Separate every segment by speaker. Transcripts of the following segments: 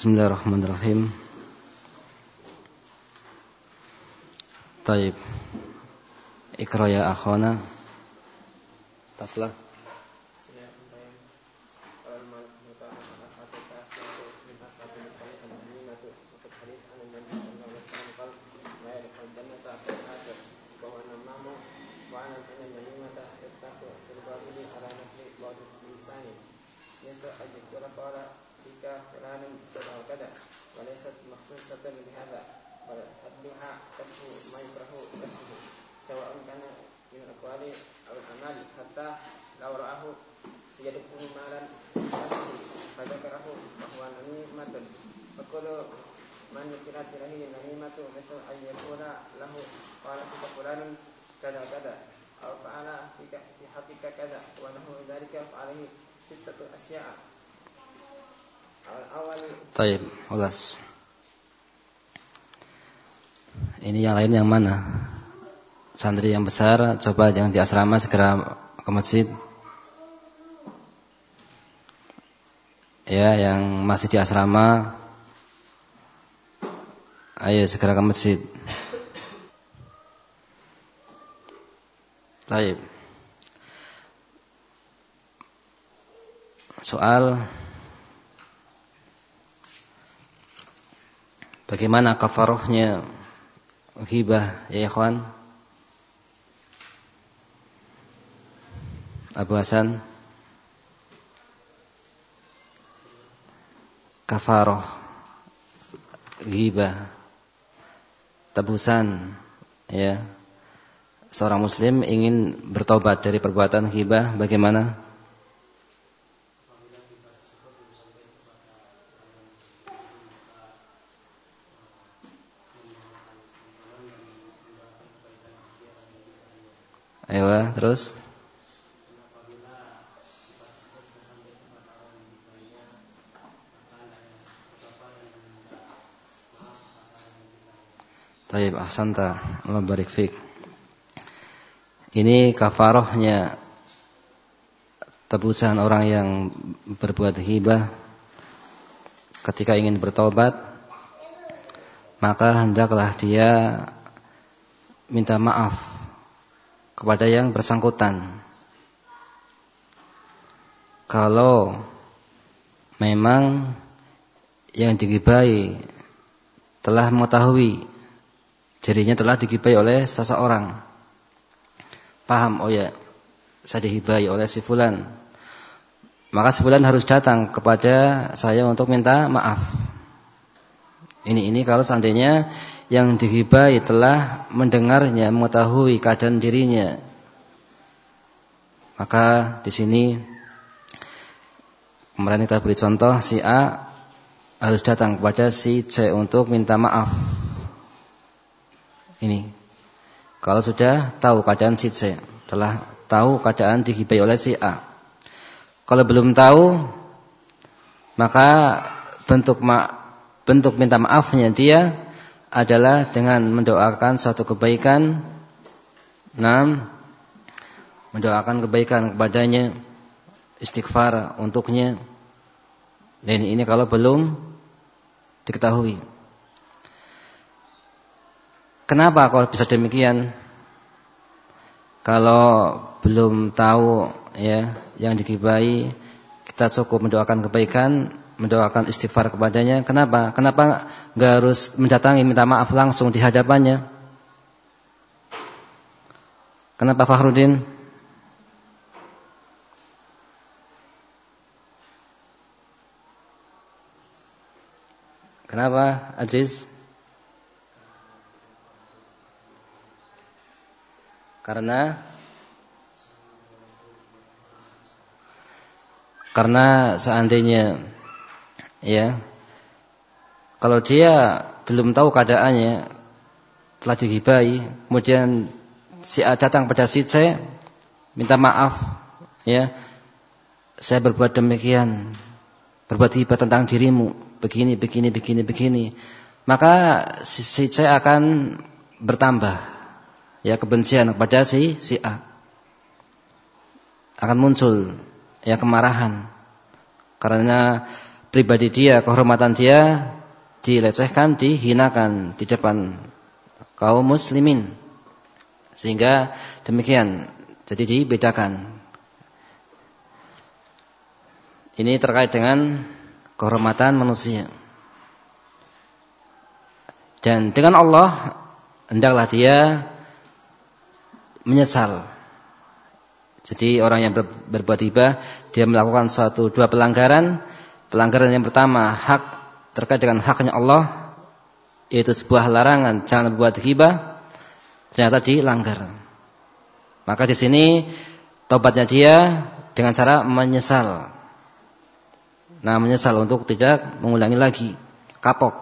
Speaker 1: Bismillahirrahmanirrahim. Taib. Ikra ya akhana. Taslah. Ulas. Ini yang lain yang mana? Santri yang besar, coba yang di asrama segera ke masjid. Ya, yang masih di asrama, ayo segera ke masjid. Taib. Soal Bagaimana kafarohnya ghibah ya ikhwan? Abu Hasan Kafaroh Ghibah Tebusan Ya Seorang muslim ingin bertobat dari perbuatan ghibah Bagaimana? Ayo, terus. Taib ahsanta Allah barik fik. Ini kafarohnya tebusan orang yang berbuat hibah ketika ingin bertobat maka hendaklah dia minta maaf kepada yang bersangkutan. Kalau memang yang digibai telah mengetahui dirinya telah digibai oleh seseorang. Paham, oh ya, saya dihibai oleh si fulan. Maka si fulan harus datang kepada saya untuk minta maaf. Ini ini kalau seandainya yang dihibai telah mendengarnya, mengetahui keadaan dirinya. Maka di sini kemarin kita beri contoh si A harus datang kepada si C untuk minta maaf. Ini kalau sudah tahu keadaan si C, telah tahu keadaan dihibai oleh si A. Kalau belum tahu, maka bentuk ma bentuk minta maafnya dia adalah dengan mendoakan satu kebaikan. Enam, mendoakan kebaikan kepadanya, istighfar untuknya. Dan ini kalau belum diketahui. Kenapa kalau bisa demikian? Kalau belum tahu ya yang digibai, kita cukup mendoakan kebaikan, mendoakan istighfar kepadanya. Kenapa? Kenapa nggak harus mendatangi minta maaf langsung di hadapannya? Kenapa Fakhrudin? Kenapa Aziz? Karena karena seandainya ya kalau dia belum tahu keadaannya telah dihibai kemudian si A datang pada si C minta maaf ya saya berbuat demikian berbuat hibah tentang dirimu begini begini begini begini maka si, C akan bertambah ya kebencian kepada si si A akan muncul ya kemarahan karena pribadi dia, kehormatan dia dilecehkan, dihinakan di depan kaum muslimin. Sehingga demikian. Jadi dibedakan. Ini terkait dengan kehormatan manusia. Dan dengan Allah hendaklah dia menyesal. Jadi orang yang ber, berbuat hibah dia melakukan suatu dua pelanggaran. Pelanggaran yang pertama hak terkait dengan haknya Allah yaitu sebuah larangan jangan berbuat hibah ternyata dilanggar. Maka di sini tobatnya dia dengan cara menyesal. Nah, menyesal untuk tidak mengulangi lagi kapok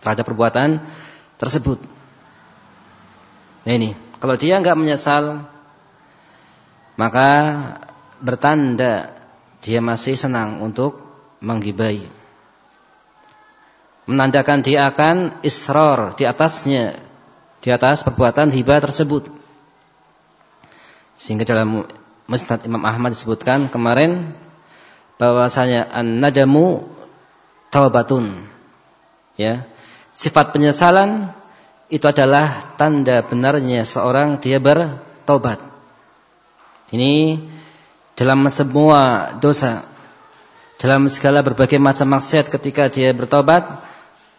Speaker 1: terhadap perbuatan tersebut. Nah ini, kalau dia nggak menyesal, maka bertanda dia masih senang untuk menggibai. Menandakan dia akan isror di atasnya, di atas perbuatan hibah tersebut. Sehingga dalam Musnad Imam Ahmad disebutkan kemarin bahwasanya an-nadamu taubatun. Ya. Sifat penyesalan itu adalah tanda benarnya seorang dia bertobat. Ini dalam semua dosa, dalam segala berbagai macam maksiat ketika dia bertobat,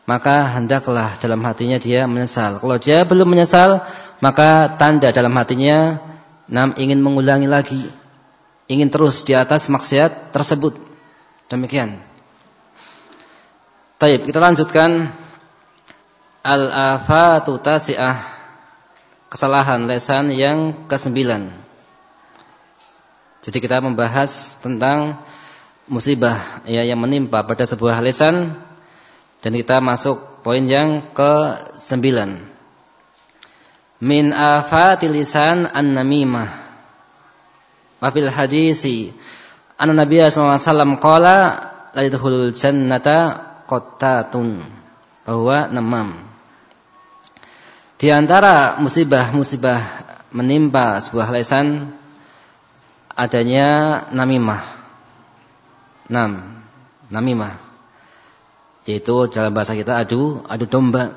Speaker 1: maka hendaklah dalam hatinya dia menyesal. Kalau dia belum menyesal, maka tanda dalam hatinya nam ingin mengulangi lagi, ingin terus di atas maksiat tersebut. Demikian. Taib, kita lanjutkan Al-afatu tasi'ah Kesalahan lesan yang kesembilan Jadi kita membahas tentang musibah ya yang menimpa pada sebuah lesan dan kita masuk poin yang ke-9. Min afati lisan an-namimah. Wa fil hadisi anna Nabi sallallahu alaihi wasallam qala la yadkhulul jannata qattatun bahwa namam. Di antara musibah-musibah menimpa sebuah lesan adanya namimah. Nam, namimah. Yaitu dalam bahasa kita adu adu domba.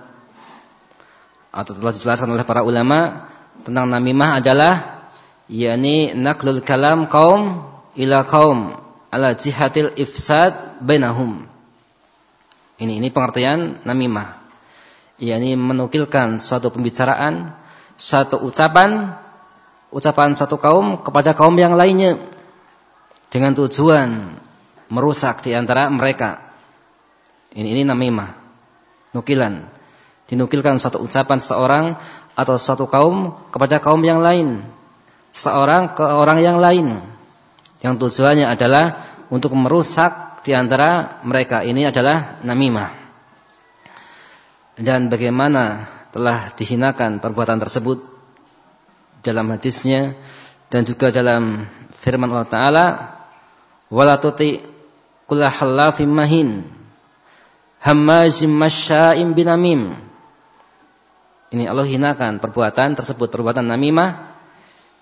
Speaker 1: Atau telah dijelaskan oleh para ulama tentang namimah adalah yakni naklul kalam kaum ila kaum ala jihatil ifsad bainahum. Ini ini pengertian namimah yakni menukilkan suatu pembicaraan, suatu ucapan, ucapan satu kaum kepada kaum yang lainnya dengan tujuan merusak di antara mereka. Ini ini namimah. Nukilan. Dinukilkan suatu ucapan seorang atau suatu kaum kepada kaum yang lain. Seorang ke orang yang lain. Yang tujuannya adalah untuk merusak di antara mereka. Ini adalah namimah dan bagaimana telah dihinakan perbuatan tersebut dalam hadisnya dan juga dalam firman Allah Taala wala tuti kullahallafim mahin hammazim masya'im binamim. Ini Allah hinakan perbuatan tersebut perbuatan namimah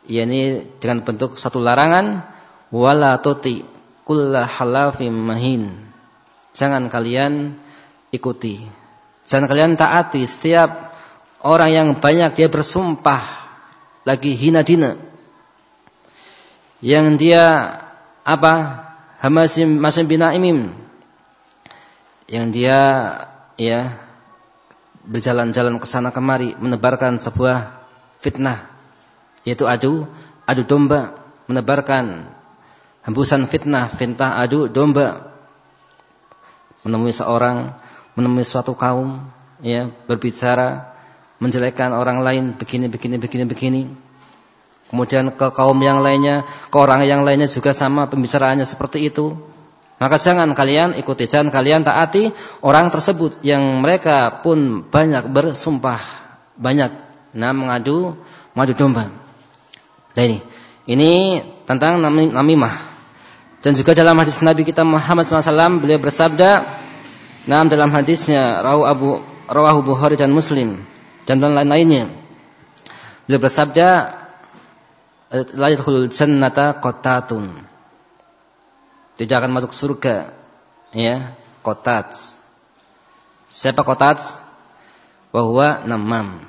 Speaker 1: yakni dengan bentuk satu larangan wala tuti kullahallafim mahin. Jangan kalian ikuti Jangan kalian taati setiap orang yang banyak dia bersumpah lagi hina dina. Yang dia apa? Hamasim Masim bin Naimim. Yang dia ya berjalan-jalan ke sana kemari menebarkan sebuah fitnah yaitu adu adu domba menebarkan hembusan fitnah fitnah adu domba menemui seorang menemui suatu kaum ya berbicara menjelekkan orang lain begini begini begini begini. Kemudian ke kaum yang lainnya ke orang yang lainnya juga sama pembicaraannya seperti itu. Maka jangan kalian ikuti jangan kalian taati orang tersebut yang mereka pun banyak bersumpah banyak nah mengadu mengadu domba. Nah ini ini tentang namimah. Dan juga dalam hadis Nabi kita Muhammad SAW beliau bersabda Nah, dalam hadisnya rawu Abu rawahu Bukhari dan Muslim dan lain-lainnya. Beliau bersabda la yadkhulul jannata qattatun. Tidak akan masuk surga ya, kotats. Siapa kotats? Bahwa namam.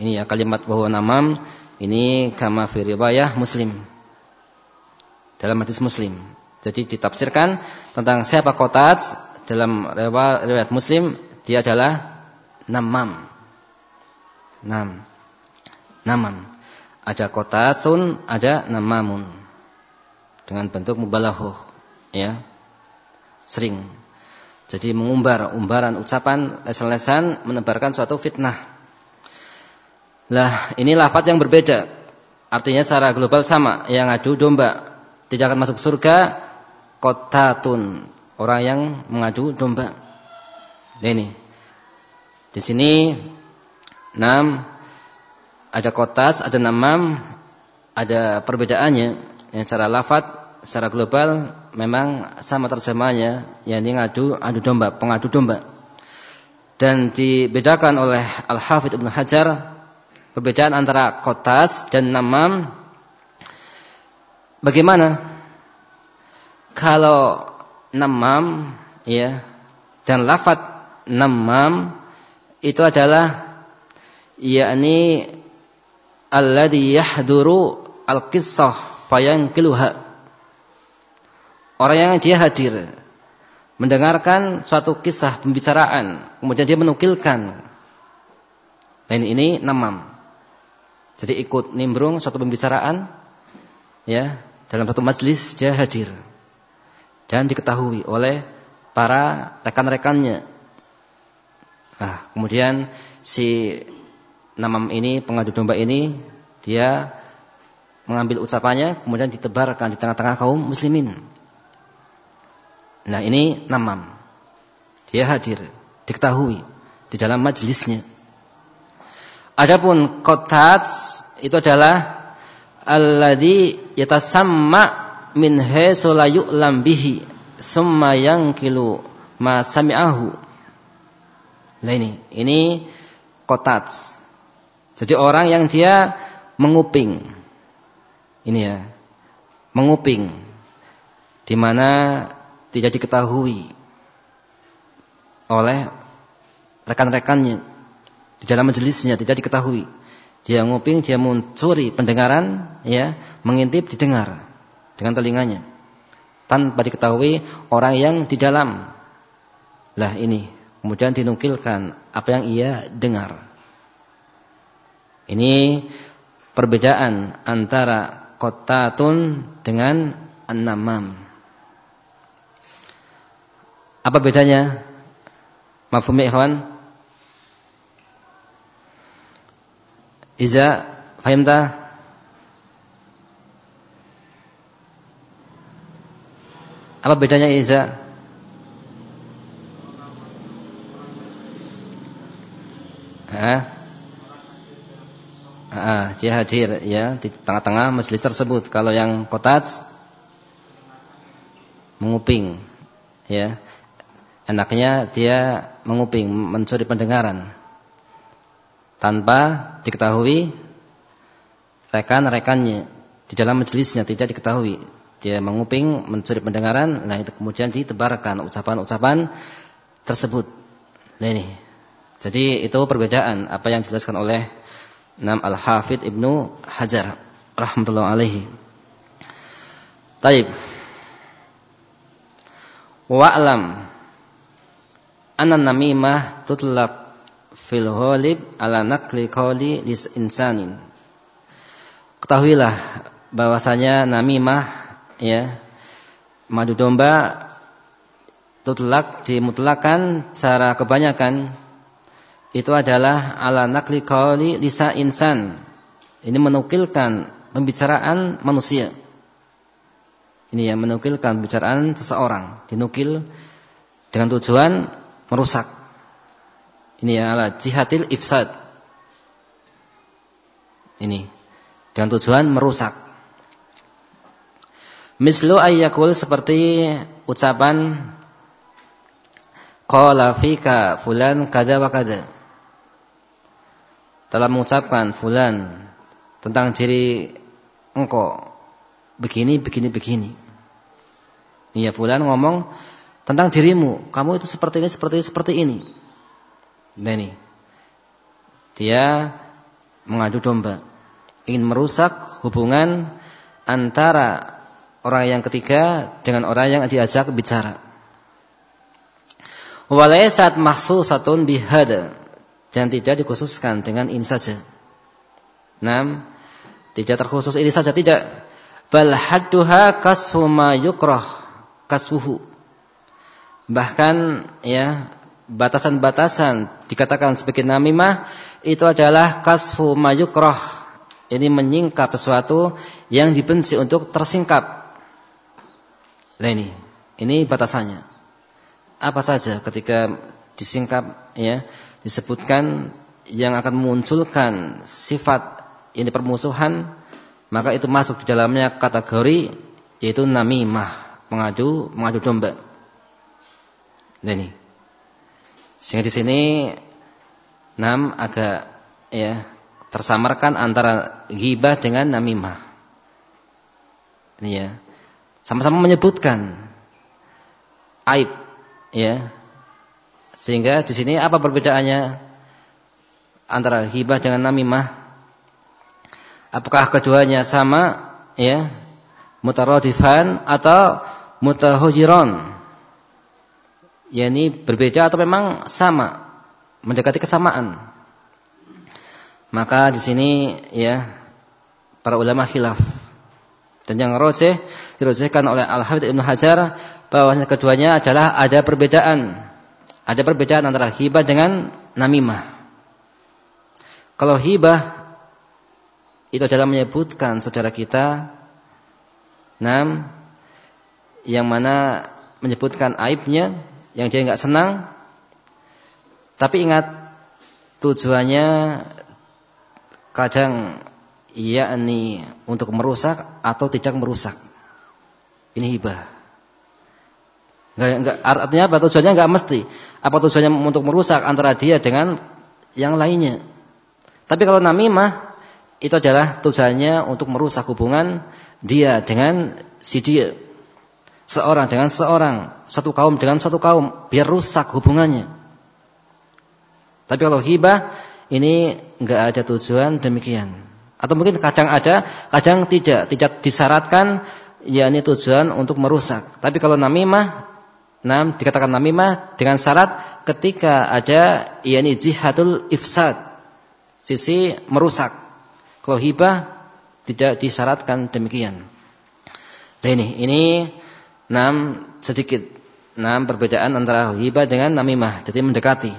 Speaker 1: Ini ya kalimat bahwa namam ini kama fi riwayah Muslim. Dalam hadis Muslim. Jadi ditafsirkan tentang siapa kotats dalam riwayat Muslim dia adalah namam. Nam. Namam. Ada kotatsun, ada namamun. Dengan bentuk mubalaghah, ya. Sering jadi mengumbar umbaran ucapan lesan-lesan menebarkan suatu fitnah. Lah, ini lafaz yang berbeda. Artinya secara global sama, yang adu domba tidak akan masuk surga kotatun, orang yang mengadu domba. Nah, ini. Di sini enam ada kotas, ada namam, ada perbedaannya yang secara lafaz secara global memang sama terjemahnya yakni ngadu adu domba, pengadu domba. Dan dibedakan oleh Al-Hafidh Ibnu Hajar perbedaan antara kotas dan namam bagaimana? Kalau namam ya dan lafat namam itu adalah yakni alladhi yahduru al-qissah fayankiluha Orang yang dia hadir mendengarkan suatu kisah pembicaraan, kemudian dia menukilkan. Dan ini namam. Jadi ikut nimbrung suatu pembicaraan ya, dalam satu majlis dia hadir. Dan diketahui oleh para rekan-rekannya. Nah, kemudian si namam ini, pengadu domba ini, dia mengambil ucapannya, kemudian ditebarkan di tengah-tengah kaum muslimin. Nah ini namam. Dia hadir, diketahui di dalam majelisnya. Adapun kotat itu adalah alladhi yatasamma min haitsu la yu'lam bihi summa yankilu ma. Nah ini, ini kotat. Jadi orang yang dia menguping. Ini ya. Menguping. Di mana tidak diketahui oleh rekan-rekannya di dalam majelisnya tidak diketahui. Dia nguping, dia mencuri pendengaran, ya, mengintip didengar dengan telinganya tanpa diketahui orang yang di dalam. Lah ini kemudian dinukilkan apa yang ia dengar. Ini perbedaan antara kotatun dengan an-namam. Apa bedanya? Mafhum ya ikhwan? Iza fahimta? Apa bedanya Iza? Hah? Ah, dia hadir ya di tengah-tengah majelis tersebut. Kalau yang kotat menguping ya enaknya dia menguping, mencuri pendengaran tanpa diketahui rekan-rekannya di dalam majelisnya tidak diketahui. Dia menguping, mencuri pendengaran, nah itu kemudian ditebarkan ucapan-ucapan tersebut. Nah ini. Jadi itu perbedaan apa yang dijelaskan oleh Nam Al-Hafidh Ibnu Hajar rahmatullah alaihi. Taib. Wa'lam anna namimah tutlaq fil ghalib ala naqli qawli lis insanin. Ketahuilah bahwasanya namimah ya madu domba tutlak dimutlakan secara kebanyakan itu adalah ala nakli qawli lisa insan. Ini menukilkan pembicaraan manusia. Ini yang menukilkan pembicaraan seseorang, dinukil dengan tujuan merusak. Ini adalah jihadil ifsad. Ini dengan tujuan merusak. Mislu ayyakul seperti ucapan qala fika fulan kada wa kada. Telah mengucapkan fulan tentang diri engkau begini begini begini. Iya fulan ngomong tentang dirimu. Kamu itu seperti ini, seperti ini, seperti ini. Nah ini. Dia mengadu domba. Ingin merusak hubungan antara orang yang ketiga dengan orang yang diajak bicara. Walaysat mahsusatun bihada dan tidak dikhususkan dengan ini saja. Enam, tidak terkhusus ini saja tidak. Bal hadduha kasfu ma yukrah kasfuhu. Bahkan ya batasan-batasan dikatakan sebagai namimah itu adalah kasfu ma yukrah. Ini menyingkap sesuatu yang dibenci untuk tersingkap. Nah ini, ini batasannya apa saja ketika disingkap ya disebutkan yang akan memunculkan sifat ini permusuhan maka itu masuk di dalamnya kategori yaitu namimah mengadu mengadu domba. Nah ini sehingga di sini nam agak ya tersamarkan antara ghibah dengan namimah. Ini ya sama-sama menyebutkan aib Ya. Sehingga di sini apa perbedaannya antara hibah dengan namimah? Apakah keduanya sama ya? Mutaradifan atau mutahujiron? Ya ini berbeda atau memang sama? Mendekati kesamaan. Maka di sini ya para ulama khilaf. Dan yang rojeh dirojehkan oleh Al-Hafidh Ibnu Hajar bahwasanya keduanya adalah ada perbedaan. Ada perbedaan antara hibah dengan namimah. Kalau hibah itu adalah menyebutkan saudara kita nam yang mana menyebutkan aibnya yang dia nggak senang tapi ingat tujuannya kadang yakni untuk merusak atau tidak merusak ini hibah Enggak, enggak, artinya apa? Tujuannya enggak mesti. Apa tujuannya untuk merusak antara dia dengan yang lainnya. Tapi kalau namimah itu adalah tujuannya untuk merusak hubungan dia dengan si dia. Seorang dengan seorang, satu kaum dengan satu kaum, biar rusak hubungannya. Tapi kalau hibah ini enggak ada tujuan demikian. Atau mungkin kadang ada, kadang tidak, tidak disyaratkan ya ini tujuan untuk merusak. Tapi kalau namimah Nah, dikatakan namimah dengan syarat ketika ada yakni jihadul ifsad, sisi merusak. Kalau hibah tidak disyaratkan demikian. Nah ini, ini enam sedikit enam perbedaan antara hibah dengan namimah, jadi mendekati.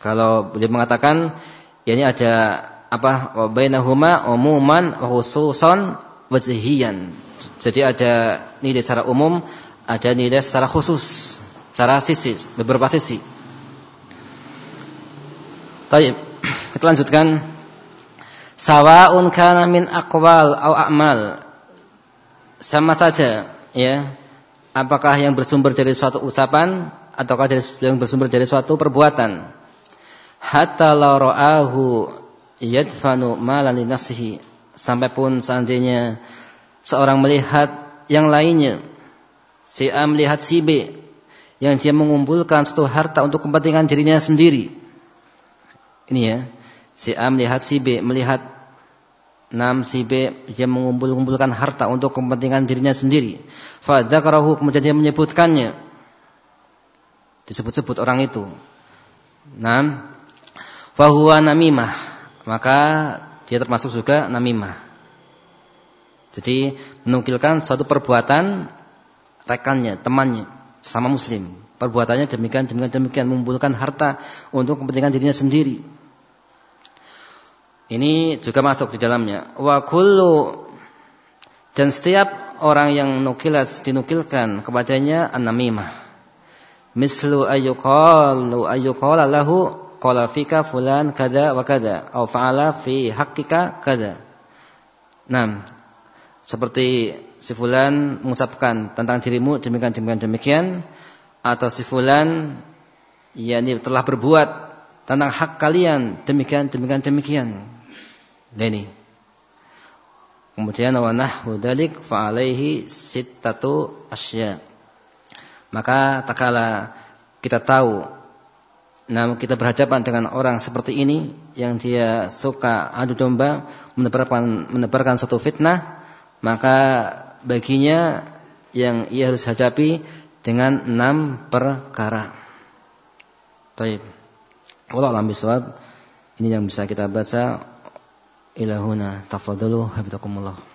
Speaker 1: Kalau beliau mengatakan ya ini ada apa bainahuma umuman khususon wajhiyan. Jadi ada nilai secara umum ada nilai secara khusus, secara sisi, beberapa sisi. Baik, kita lanjutkan. Sawa'un kana min aqwal au a'mal. Sama saja, ya. Apakah yang bersumber dari suatu ucapan ataukah dari yang bersumber dari suatu perbuatan. Hatta la ra'ahu yadfanu malan li nafsihi. Sampai pun seandainya seorang melihat yang lainnya Si A melihat si B yang dia mengumpulkan satu harta untuk kepentingan dirinya sendiri. Ini ya. Si A melihat si B, melihat enam si B dia mengumpul-kumpulkan harta untuk kepentingan dirinya sendiri. Fadzakarahu kemudian dia menyebutkannya. Disebut-sebut orang itu. Enam. Fahuwa namimah. Maka dia termasuk juga namimah. Jadi menukilkan suatu perbuatan rekannya, temannya, sama muslim. Perbuatannya demikian, demikian, demikian, mengumpulkan harta untuk kepentingan dirinya sendiri. Ini juga masuk di dalamnya. Wa kullu dan setiap orang yang nukilas dinukilkan kepadanya an-namimah. Mislu ayyuqalu ayyuqala lahu qala fika fulan kada wa kada au fa'ala fi haqqika kada. Nah, seperti si fulan mengucapkan tentang dirimu demikian demikian demikian atau si fulan yakni telah berbuat tentang hak kalian demikian demikian demikian. Dan ini. Kemudian wa nahwu dzalik fa sittatu asya. Maka tak kala kita tahu Nah, kita berhadapan dengan orang seperti ini yang dia suka adu domba, menebarkan menebarkan suatu fitnah, maka baginya yang ia harus hadapi dengan enam perkara. Baik. Allah alam. Ini yang bisa kita baca. Ilahuna tafadalu habitakumullah.